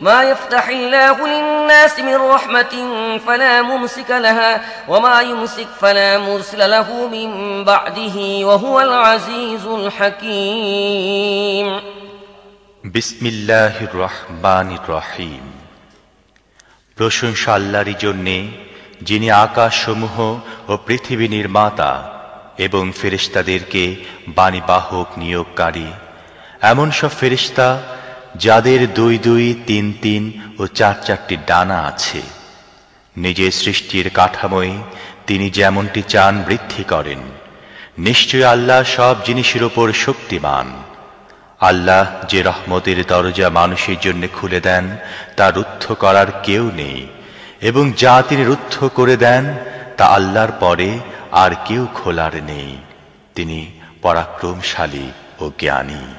ما يفتح الله للناس من رحمة فلا ممسك لها وما يمسك فلا مرسل له من بعده وهو العزيز الحكيم বিসমিল্লাহ রহমান রহিম প্রশংসা আল্লাহরই জন্যে যিনি আকাশসমূহ ও পৃথিবী নির্মাতা এবং ফেরেশতাদেরকে বাণীবাহক নিয়োগকারী এমন সব ফেরেশতা যাদের দুই দুই, তিন তিন ও চার চারটি ডানা আছে। নিজের সৃষ্টির কাঠামোয় তিনি যেমনটি চান বৃদ্ধি করেন, নিশ্চয় আল্লাহ সব জিনিসের ওপর শক্তিমান। আল্লাহ যে রহমতের দরজা মানুষের জন্য খুলে দেন, তা রুদ্ধ করার কেউ নেই, এবং যা তিনি রুদ্ধ করে দেন, তা আল্লাহর পরে আর কেউ খোলার নেই। তিনি পরাক্রমশালী ও জ্ঞানী।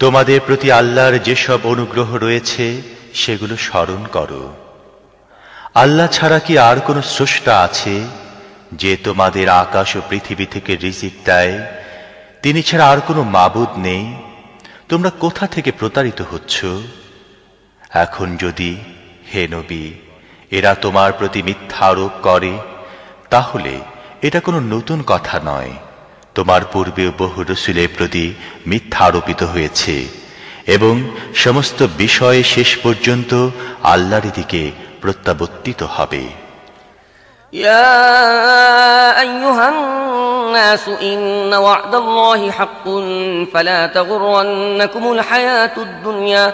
তোমাদের প্রতি আল্লাহর যেসব অনুগ্রহ রয়েছে, সেগুলো স্মরণ করো। আল্লাহ ছাড়া কি আর কোনো স্রষ্টা আছে, যে তোমাদের আকাশ ও পৃথিবী থেকে রিজিক দেয়? তিনি ছাড়া আর কোনো মাবুদ নেই। তোমরা কোথা থেকে প্রতারিত হচ্ছ? এখন যদি, হে নবী, এরা তোমার প্রতি মিথ্যা আরোপ করে, তাহলে এটা কোনো নতুন কথা নয়। তোমার পূর্বেও বহু রসুলের প্রতি মিথ্যা আরোপিত হয়েছে এবং সমস্ত বিষয়ে শেষ পর্যন্ত আল্লাহর দিকে প্রত্যাবর্তিত হবে يا أيها الناس إن وعد الله حق فلا تغرنكم الحياة الدنيا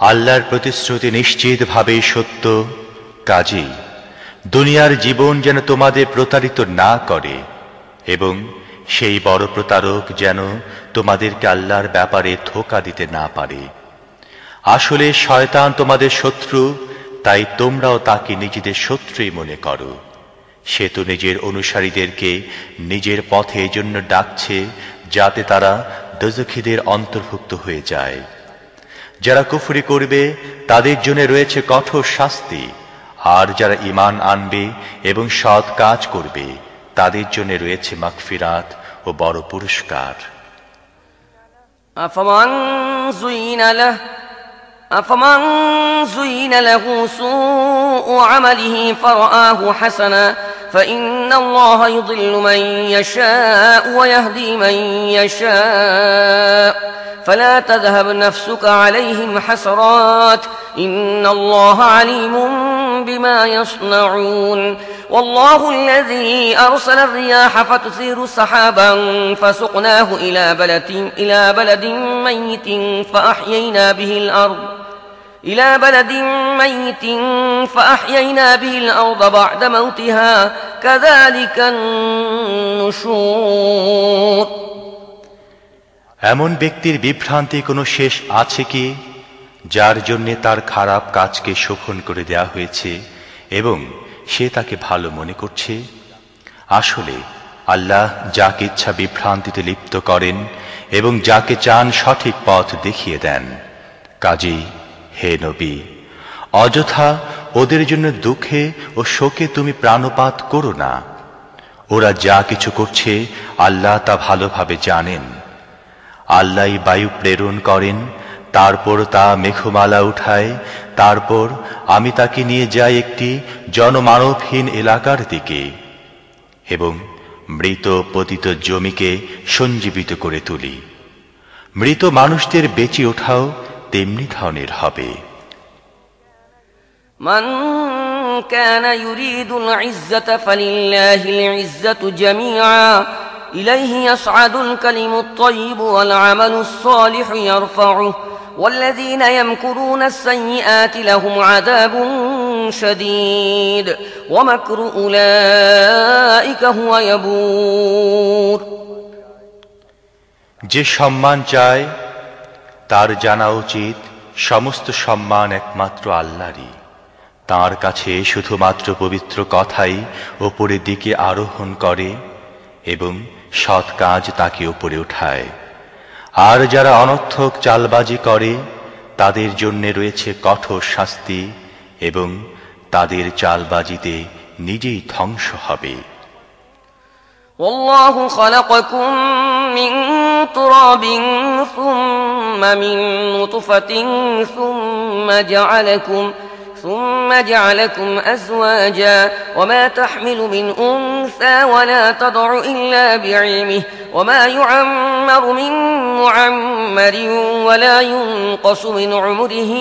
আল্লাহর প্রতিশ্রুতি নিশ্চিতভাবে সত্য। কাজেই দুনিয়ার জীবন যেন তোমাদের প্রতারিত না করে এবং সেই বড় প্রতারক যেন তোমাদেরকে আল্লাহর ব্যাপারে ধোকা দিতে না পারে। আসলে শয়তান তোমাদের শত্রু, তাই তোমরাও তাকে নিজেদের শত্রুই মনে করো। সে তো নিজের অনুসারীদেরকে নিজের পথে জন্য ডাকছে যাতে তারা দজখিদের অন্তর্ভুক্ত হয়ে যায়। যারা কুফরি করবে তাদের জন্য রয়েছে কঠোর শাস্তি আর যারা ইমান আনবে এবং সৎ কাজ করবে তাদের জন্য রয়েছে মাগফিরাত ও বড় পুরস্কার أفمن زين له أفمن زين له سوء عمله فرآه حسنا فإن الله يضل من يشاء ويهدي من يشاء. فلا تذهب نفسك عليهم حسرات. إن الله عليم بما يصنعون. والله الذي أرسل الرياح فتثير سحابا فسقناه إلى بلد, إلى بلد ميت فأحيينا به الأرض. إلى بلد ميت فأحيينا به الأرض بعد موتها كذلك النشور এমন ব্যক্তির বিভ্রান্তি কোনো শেষ আছে কি যার জন্যে তার খারাপ কাজকে শোভন করে দেয়া হয়েছে এবং সে তাকে ভালো মনে করছে আসলে আল্লাহ যাকে ইচ্ছা বিভ্রান্তিতে লিপ্ত করেন এবং যাকে চান সঠিক পথ দেখিয়ে দেন কাজেই হে নবী, অযথা ওদের জন্য দুঃখে ও শোকে তুমি প্রাণপাত করো না। ওরা যা কিছু করছে, আল্লাহ তা ভালোভাবে জানেন। আল্লাহ বায়ু প্রেরণ করেন, তারপর তা মেঘমালা উঠায়, তারপর আমি তাকে নিয়ে যাই একটি জনমানবহীন এলাকার দিকে এবং মৃত পতিত জমিকে সঞ্জীবিত করে তুলি। মৃত মানুষদের বেঁচে ওঠাও তেমনি ধরনের হবে من كان يريد العزة فلله العزة جميعا إليه يصعد الكلم الطيب والعمل الصالح يرفعه والذين يمكرون السيئات لهم عذاب شديد ومكر أولئك هو يبور যে সম্মান চায় তার জানা উচিত সমস্ত সম্মান একমাত্র আল্লাহরই। তার কাছে শুধুমাত্র পবিত্র কথাই ওপরের দিকে আরোহণ করে এবং সৎ কাজ তাকে উপরে উঠায়। আর যারা অনর্থক চালবাজি করে, তাদের জন্য রয়েছে কঠোর শাস্তি এবং তাদের চালবাজিতে নিজেই ধ্বংস হবে। والله خلقكم من تراب ثم من نطفة ثم جعلكم جعلكم أزواجا وما تحمل من أنثى ولا تضع إلا بعلمه وما يعمر من معمر ولا ينقص من عمره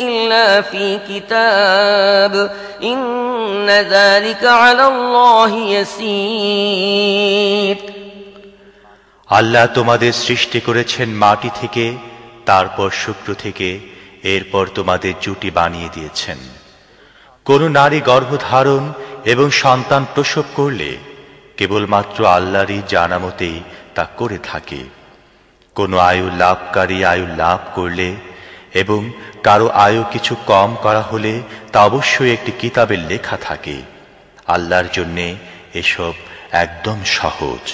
إلا في كتاب إن ذلك على الله يسير আল্লাহ তোমাদের সৃষ্টি করেছেন মাটি থেকে তারপর শুক্র থেকে এরপর তোমাদের জুটি বানিয়ে দিয়েছেন। কোন নারী গর্ভধারণ এবং সন্তান প্রসব করলে কেবলমাত্র আল্লাহরই জানা মতেই তা করে থাকে। কোনো আয়ু লাভকারী আয়ু লাভ করলে এবং কারও আয়ু কিছু কম করা হলে তা অবশ্যই একটি কিতাবের লেখা থাকে। আল্লাহর জন্যে এসব একদম সহজ।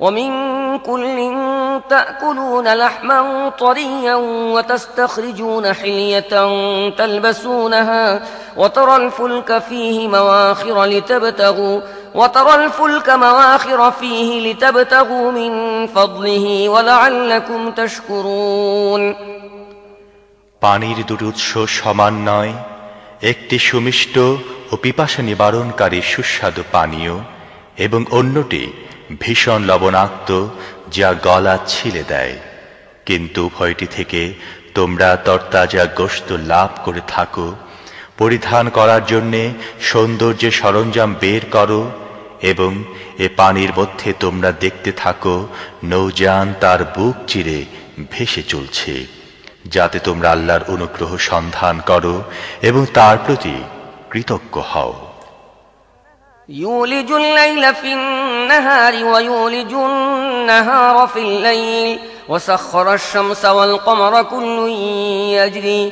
ومن كل تأكلون لحما طريا وتستخرجون حلية تلبسونها وترى الفلك فيه مواخر لتبتغوا وترى الفلك مواخر فيه لتبتغوا من فضله ولعلكم تشكرون পানির দুটি উৎস সমান নয় একটি সুমিষ্ট ও পিপাসা নিবারণকারী সুস্বাদু পানীয় এবং অন্যটি ভীষণ লবণাক্ত, যা গলা ছিলে দেয়। কিন্তু ভয়টি থেকে তোমরা তরতাজা গোস্ত লাভ করে থাকো। পরিধান করার জন্যে সৌন্দর্যের সরঞ্জাম বের করো এবং এ পানির মধ্যে তোমরা দেখতে থাকো নৌযান তার বুক চিরে ভেসে চলছে, যাতে তোমরা আল্লাহর অনুগ্রহ সন্ধান করো এবং তার প্রতি কৃতজ্ঞ হও। يولج الليل في النهار ويولج النهار في الليل. وسخر الشمس والقمر كل يجري.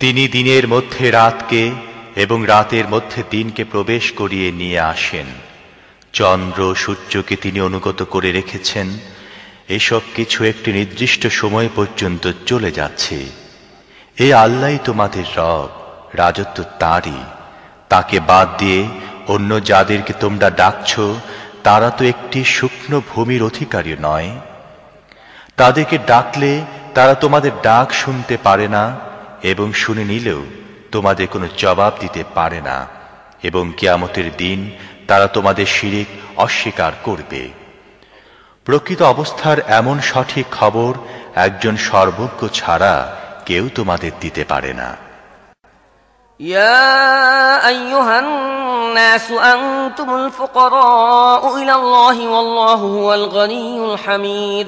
তিনি দিনের মধ্যে রাতকে এবং রাতের মধ্যে দিনকে প্রবেশ করিয়ে নিয়ে আসেন। চন্দ্র সূর্যকে তিনি অনুগত করে রেখেছেন। এসব কিছু একটি নির্দিষ্ট সময় পর্যন্ত চলে যাচ্ছে। এ আল্লাহ তোমাদের রব, রাজত্ব তাঁরই। তাকে বাদ দিয়ে অন্য যাদেরকে তোমরা ডাকছ, তারা তো একটি শুকনো ভূমির অধিকারী নয়। তাদেরকে ডাকলে তারা তোমাদের ডাক শুনতে পারে না এবং শুনে নিলেও তোমাদের কোনো জবাব দিতে পারে না এবং কেয়ামতের দিন তারা তোমাদের শিরিক অস্বীকার করবে প্রকৃত অবস্থার এমন সঠিক খবর একজন সর্বজ্ঞ ছাড়া কেউ তোমাদের দিতে পারে না يا أيها الناس أنتم الفقراء إلى الله والله هو الغني الحميد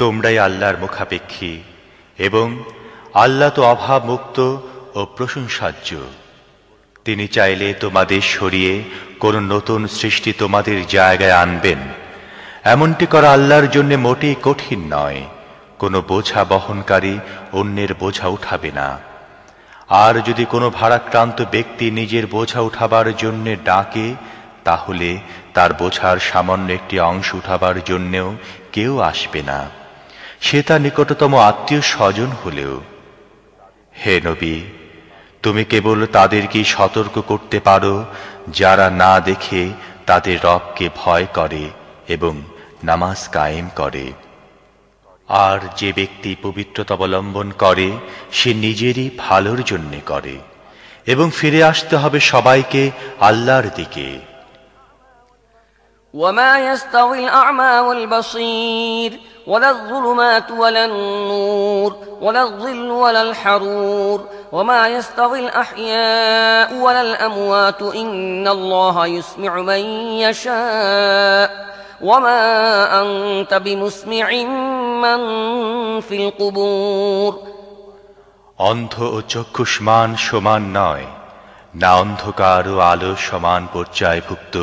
তোমরাই আল্লাহর মুখাপেক্ষী এবং আল্লাহ তো অভাব মুক্ত ও প্রশংসাজ্য তিনি চাইলে তোমাদের সরিয়ে কোন নতুন সৃষ্টি তোমাদের জায়গায় আনবেন। এমনটি করা আল্লাহর জন্য মোটেই কঠিন নয়। কোনো বোঝা বহনকারী অন্যের বোঝা উঠাবে না। আর যদি কোনো ভারাক্রান্ত ব্যক্তি নিজের বোঝা উঠাবার জন্য ডাকে, তাহলে তার বোঝার সামান্য একটি অংশ উঠাবার জন্যেও কেউ আসবে না। সে তার নিকটতম আত্মীয় স্বজন হলেও। হে নবী, তুমি কেবল তাদেরকেই সতর্ক করতে পারো, যারা না দেখে তাদের রবকে ভয় করে এবং নামাজ কায়েম করে। আর যে ব্যক্তি পবিত্রতা অবলম্বন করে, সে নিজেরই ভালোর জন্যে করে। এবং ফিরে আসতে হবে সবাইকে আল্লাহর দিকে। وما يستوي الأعمى والبصير ولا الظلمات ولا النور ولا الظل ولا الحرور وما يستوي الأحياء ولا الأموات إن الله يسمع من يشاء وما أنت بمسمع من في القبور অন্ধ ও চক্ষুষ্মান সমান নয় না অন্ধকার ও আলো সমান পর্যায়ভুক্ত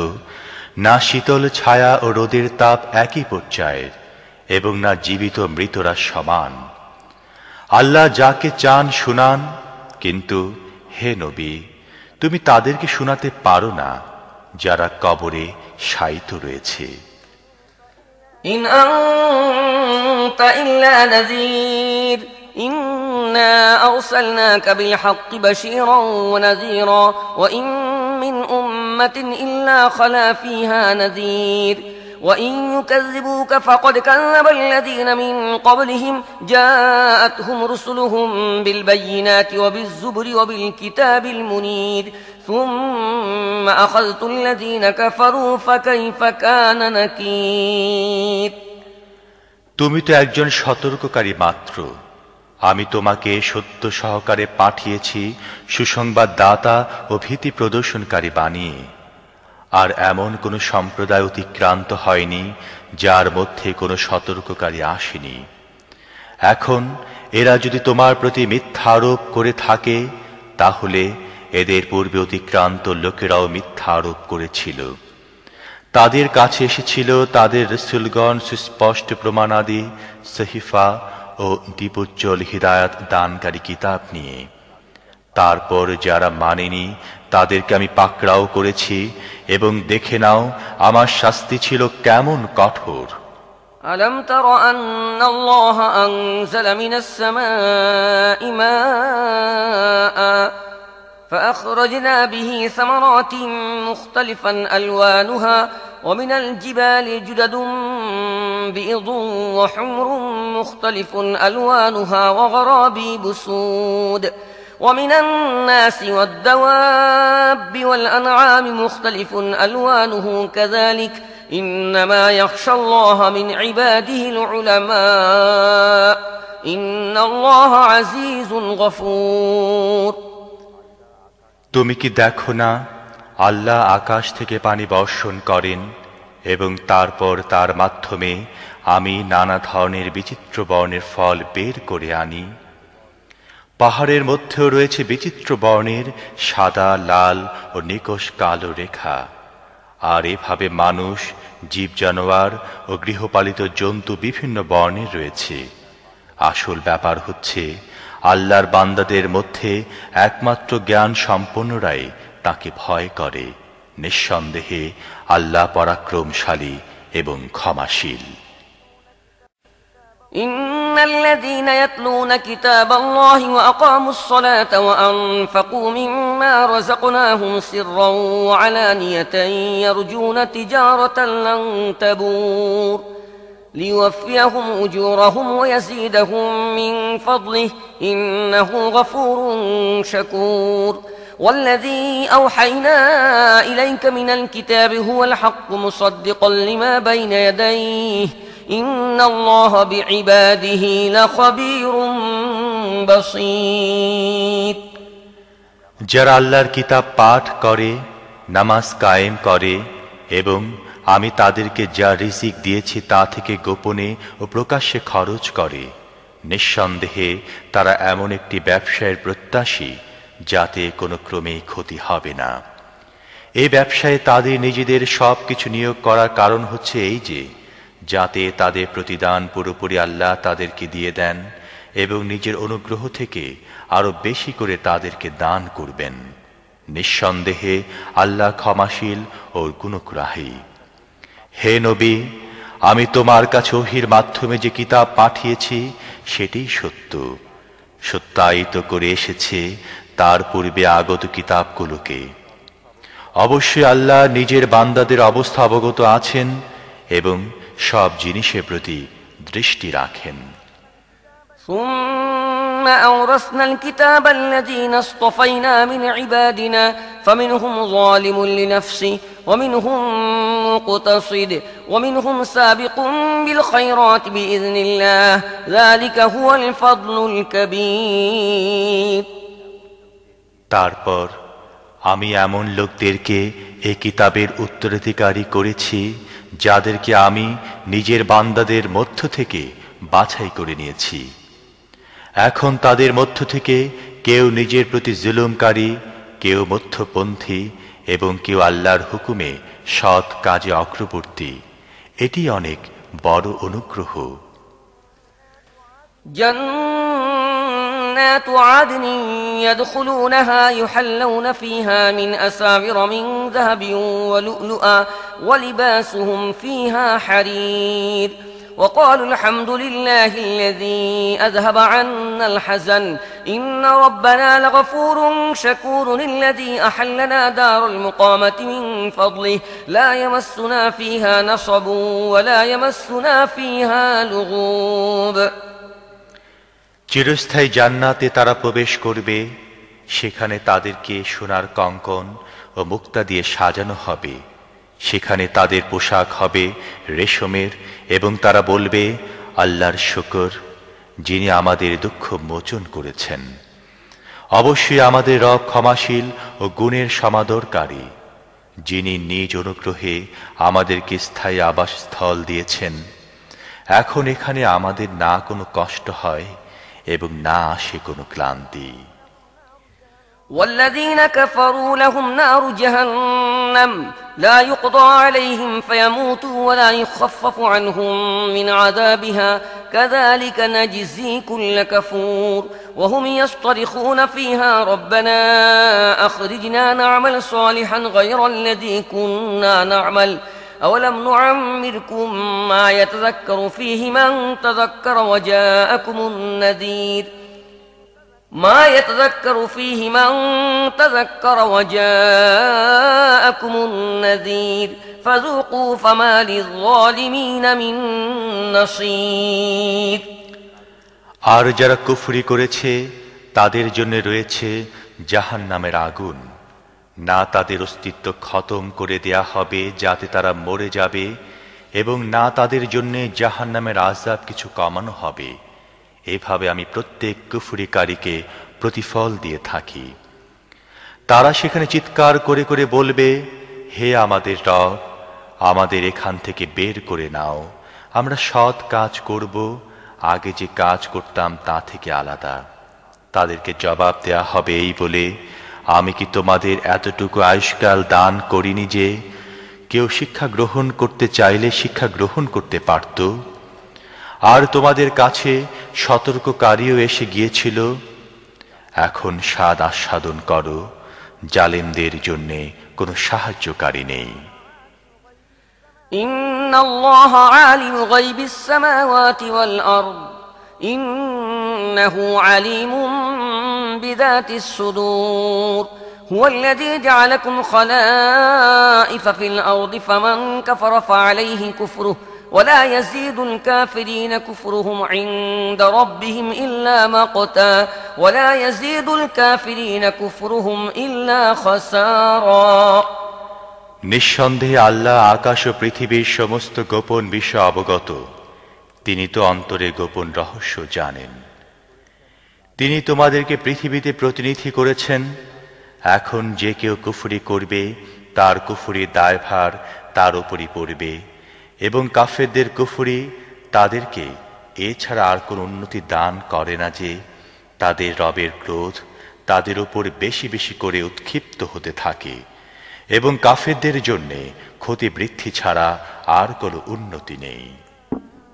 না শীতল ছায়া ও রোদের তাপ একই পর্যায়ের এবং না জীবিত মৃতরা সমান। আল্লাহ যাকে চান শুনান, কিন্তু হে নবী, তুমি তাদেরকে শোনাতে পারো না, যারা কবরে সাইত রয়েছে। ইন আনতা ইল্লা নাযীর, ইন্না আরসালনাকা বিল হাক্কি বাশীরা ওয়া নাযীরা أمة إلا خلا فيها نذير وإن يكذبوك فقد كذب الذين من قبلهم جاءتهم رسلهم بالبينات وبالزبر وبالكتاب المنير ثم أخذت الذين كفروا فكيف كان نكير তুমি তো একজন সতর্ককারী মাত্র আমি তোমাকে সত্য সহকারে পাঠিয়েছি সুসংবাদ দাতা ও ভীতি প্রদর্শনকারী বানিয়ে আর এমন কোনো সম্প্রদায় অতিক্রান্ত হয়নি, যার মধ্যে কোনো সতর্ককারী আসেনি। এখন এরা যদি তোমার প্রতি মিথ্যা আরোপ করে থাকে, তাহলে এদের পূর্বে অতিক্রান্ত লোকেরাও মিথ্যা আরোপ করেছিল। তাদের কাছে এসেছিল তাদের রসুলগণ সুস্পষ্ট প্রমাণাদি, সহিফা ও দীপোজ্জ্বল হৃদায়ত দানকারী কিতাব নিয়ে তারপর যারা মানেনি তাদেরকে আমি পাকড়াও করেছি এবং দেখে নাও আমার শাস্তি ছিল কেমন কঠোর ألم تر أن الله أنزل من السماء ماء فأخرجنا به ثمرات مختلفا ألوانها ومن الجبال جدد بيض وحمر مختلف ألوانها وغرابيب سود ومن الناس والدواب والأنعام مختلف ألوانه كذلك إنما يخشى الله من عباده العلماء إن الله عزيز غفور তুমি কি দেখো না আল্লাহ আকাশ থেকে পানি বর্ষণ করেন এবং তারপর তার মাধ্যমে আমি নানা ধরনের বিচিত্র বর্ণের ফল বের করে আনি। পাহাড়ের মধ্যেও রয়েছে বিচিত্র বর্ণের সাদা, লাল ও নিকশ কালো রেখা। আর এভাবে মানুষ, জীব জানোয়ার ও গৃহপালিত জন্তু বিভিন্ন বর্ণের রয়েছে। আসল ব্যাপার হচ্ছে, আল্লাহর বান্দাদের মধ্যে একমাত্র জ্ঞান সম্পন্নরাই তাকে ভয় করে নিঃসন্দেহে আল্লাহ পরাক্রমশালী এবং ক্ষমাশীল إن الذين يتلون كتاب الله وأقاموا الصلاة وأنفقوا مما رزقناهم سرا وعلانية يرجون تجارة لن تبور ليوفيهم أجورهم ويزيدهم من فضله إنه غفور شكور والذي أوحينا إليك من الكتاب هو الحق مصدقا لما بين يديه إن الله بعباده لخبير بصير যারা আল্লাহর কিতাব পাঠ করে নামাজ কায়েম করে এবং আমি তাদেরকে যা রিজিক দিয়েছি তা থেকে গোপনে ও প্রকাশ্যে খরচ করে নিঃসন্দেহে তারা এমন একটি ব্যবসায়ের প্রত্যাশী যাতে কোনো ক্রমেই ক্ষতি হবে না। এ ব্যবসায় তাদের নিজেদের সব কিছু নিয়োগ করার কারণ হচ্ছে এই যে, যাতে তাদের প্রতিদান পুরোপুরি আল্লাহ তাদেরকে দিয়ে দেন এবং নিজের অনুগ্রহ থেকে আরও বেশি করে তাদেরকে দান করবেন। নিঃসন্দেহে আল্লাহ ক্ষমাশীল ও গুণগ্রাহী। হে নবী, আমি তোমার কাছে ওহির মাধ্যমে যে কিতাব পাঠিয়েছি সেটি সত্য। সত্যায়িত করে এসেছে তার পূর্বে আগত কিতাবগুলোকে অবশ্যই আল্লাহ নিজের বান্দাদের অবস্থা অবগত আছেন এবং সব জিনিসের প্রতি দৃষ্টি রাখেন ثم أورثنا الكتاب الذين اصطفينا من عبادنا فمنهم ظالم لنفسه ومنهم مقتصد ومنهم سابق بالخيرات بإذن الله ذلك هو الفضل الكبير তারপর আমি এমন লোকদেরকে এ কিতাবের উত্তরাধিকারী করেছি, যাদেরকে আমি নিজের বান্দাদের মধ্য থেকে বাছাই করে নিয়েছি। এখন তাদের মধ্য থেকে কেউ নিজের প্রতি জুলুমকারী, কেউ মধ্যপন্থী এবং কেউ আল্লাহর হুকুমে সৎ কাজে অগ্রবর্তী। এটি অনেক বড় অনুগ্রহ। جنات عدن يدخلونها يحلون فيها من أساور من ذهب ولؤلؤا ولباسهم فيها حرير. وقالوا الحمد لله الذي أذهب عنا الحزن. إن ربنا لغفور شكور الذي أحلنا دار المقامة من فضله. لا يمسنا فيها نصب ولا يمسنا فيها لغوب. চিরস্থায়ী জান্নাতে তারা প্রবেশ করবে, সেখানে তাদেরকে সোনার কঙ্কন ও মুক্তা দিয়ে সাজানো হবে। সেখানে তাদের পোশাক হবে রেশমের এবং তারা বলবে, আল্লাহর শুকর, যিনি আমাদের দুঃখ মোচন করেছেন। অবশ্যই আমাদের রব ক্ষমাশীল ও গুণের সমাদরকারী, যিনি নিজ অনুগ্রহে আমাদেরকে স্থায়ী আবাসস্থল দিয়েছেন। এখন এখানে আমাদের না কোনো কষ্ট হয় এবং না আসে কোনো ক্লান্তি والذين كفروا لهم نار جهنم لا يقضى عليهم فيموتوا ولا يخفف عنهم من عذابها كذلك نجزي كل كفور وهم يصطرخون فيها ربنا أخرجنا نعمل صالحا غير الذي كنا نعمل أولم نعمركم ما يتذكر فيه من تذكر وجاءكم النذير ما يتذكر فيه من تذكر وجاءكم النذير فذوقوا فما للظالمين من نصير আর যারা কুফরি করেছে তাদের জন্য রয়েছে জাহান নামের আগুন না তাদের অস্তিত্ব খতম করে দেয়া হবে যাতে তারা মরে যাবে এবং না তাদের জন্য জাহান নামের আজাব কিছু কমানো হবে। এভাবে আমি প্রত্যেক কুফুরিকারীকে প্রতিফল দিয়ে থাকি। তারা সেখানে চিৎকার করে করে বলবে, হে আমাদের রব, আমাদের এখান থেকে বের করে নাও। আমরা সৎ কাজ করব, আগে যে কাজ করতাম তা থেকে আলাদা। তাদেরকে জবাব দেয়া হবে এই বলে আমি কি তোমাদের এতটুকু আয়ুষ্কাল দান করিনি যে কেউ শিক্ষা গ্রহণ করতে চাইলে শিক্ষা গ্রহণ করতে পারত আর তোমাদের কাছে সতর্ককারীও এসে গিয়েছিল এখন স্বাদ আস্বাদন করো জালেমদের জন্যে কোনো সাহায্যকারী নেই إن الله عالم غيب السماوات والأرض إنه عليم بذات الصدور هو الذي جعلكم خلائف في الأرض فمن كفر فعليه كفره ولا يزيد الكافرين كفرهم عند ربهم إلا مقتا ولا يزيد الكافرين كفرهم إلا خسارا নিঃসন্দেহে আল্লাহ আকাশ ও পৃথিবীর সমস্ত গোপন বিষয় অবগত তিনি তো অন্তরে গোপন রহস্য জানেন। তিনি তোমাদেরকে পৃথিবীতে প্রতিনিধি করেছেন। এখন যে কেউ কুফুরি করবে, তার কুফুরি দায়ভার তার উপরই পড়বে এবং কাফেরদের কুফুরি তাদেরকে এছাড়া আর কোন উন্নতি দান করে না যে তাদের রবের ক্রোধ তাদের উপর বেশি বেশি করে উৎক্ষিপ্ত হতে থাকে এবং কাফেরদের জন্যে ক্ষতি বৃদ্ধি ছাড়া আর কোনো উন্নতি নেই।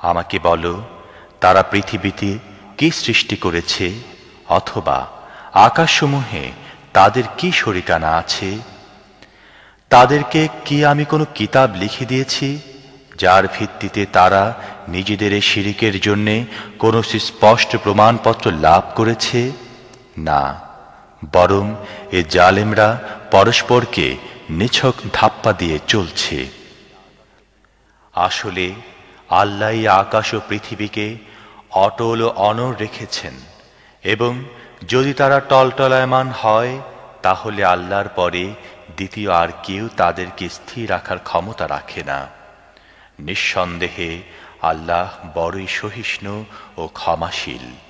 আমাকে বলো, তারা পৃথিবীতে কি সৃষ্টি করেছে অথবা আকাশসমূহে তাদের কি শরিকানা আছে? তাদেরকে কি আমি কোনো কিতাব লিখে দিয়েছি, যার ভিত্তিতে তারা নিজেদের শিরিকের জন্যে কোনো স্পষ্ট প্রমাণপত্র লাভ করেছে? না, বরং এ জালেমরা পরস্পরকে নিছক ধাপ্পা দিয়ে চলছে। আসলে আল্লাহ আকাশ ও পৃথিবীকে অটল ও অনর রেখেছেন এবং যদি তারা টলটলায়মান হয়, তাহলে আল্লাহর পরে দ্বিতীয় আর কেউ তাদেরকে স্থির রাখার ক্ষমতা রাখে না। নিঃসন্দেহে আল্লাহ বড়ই সহিষ্ণু ও ক্ষমাশীল।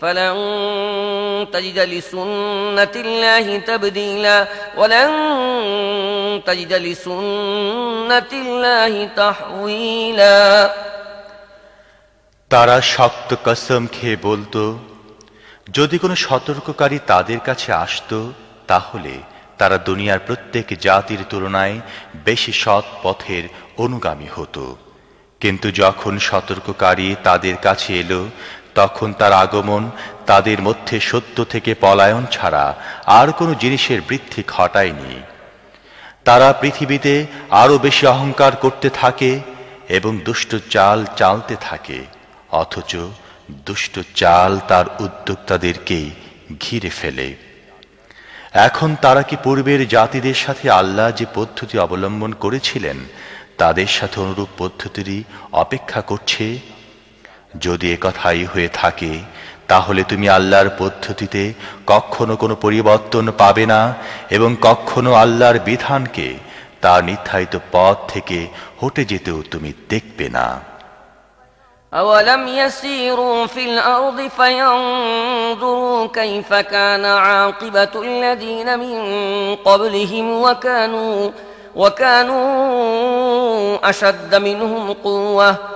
فلن تجد لسنة الله تبديلا ولن تجد لسنة الله تحويلا তারা শক্ত কসম খেয়ে বলতো যদি কোনো সতর্ককারী তাদের কাছে আসত তাহলে তারা দুনিয়ার প্রত্যেক জাতির তুলনায় বেশি সৎ পথের অনুগামী হতো কিন্তু যখন সতর্ককারী তাদের কাছে এলো তখন তার আগমন তাদের মধ্যে সত্য থেকে পলায়ন ছাড়া আর কোনো জিনিসের বৃদ্ধি ঘটায়নি। তারা পৃথিবীতে আরও বেশি অহংকার করতে থাকে এবং দুষ্ট চাল চালতে থাকে, অথচ দুষ্ট চাল তার উদ্যোক্তাদেরকেই ঘিরে ফেলে। এখন তারা কি পূর্বের জাতিদের সাথে আল্লাহ যে পদ্ধতি অবলম্বন করেছিলেন, তাদের সাথে অনুরূপ পদ্ধতিরই অপেক্ষা করছে? যদি কথাই হয়ে থাকে তাহলে তুমি আল্লাহর পদ্ধতিতে কখনো কোনো পরিবর্তন পাবে না এবং কখনো আল্লাহর বিধানকে তার নির্ধারিত পথ থেকে হটে যেতেও তুমি দেখবে না أولم يسيروا في الأرض فينظروا كيف كان عاقبة الذين من قبلهم وكانوا وكانوا أشد منهم قوةً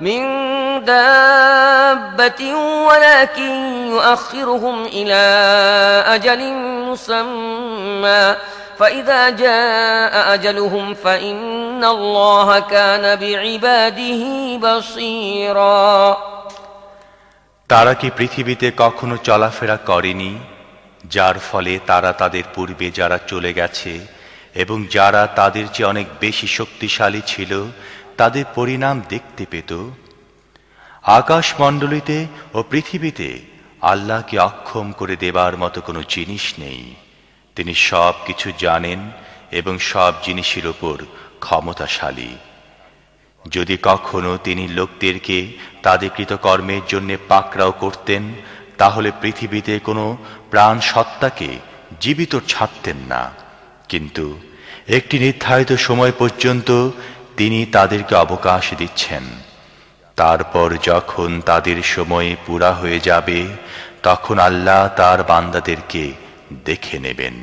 من دابة ولكن يؤخرهم إلى أجل مسمى فإذا جاء أجلهم فإن الله كان بعباده بصيرا তারা কি পৃথিবীতে কখনো চলাফেরা করেনি যার ফলে তারা তাদের পূর্বে যারা চলে গেছে এবং যারা তাদের চেয়ে অনেক বেশি শক্তিশালী ছিল তাদের পরিণাম দেখতে পেত। আকাশমণ্ডলীতে ও পৃথিবীতে আল্লাহকে অক্ষম করে দেবার মতো কোনো জিনিস নেই। তিনি সব কিছু জানেন এবং সব জিনিসের ওপর ক্ষমতাশালী। যদি কখনো তিনি লোকদেরকে তাদের কৃতকর্মের জন্য পাকড়াও করতেন, তাহলে পৃথিবীতে কোনো প্রাণ সত্তাকে জীবিত ছাড়তেন না। কিন্তু একটি নির্ধারিত সময় পর্যন্ত তিনি তাদেরকে অবকাশ দিচ্ছেন। তারপর যখন তাদের সময় পুরা হয়ে যাবে, তখন আল্লাহ তার বান্দাদেরকে দেখে নেবেন।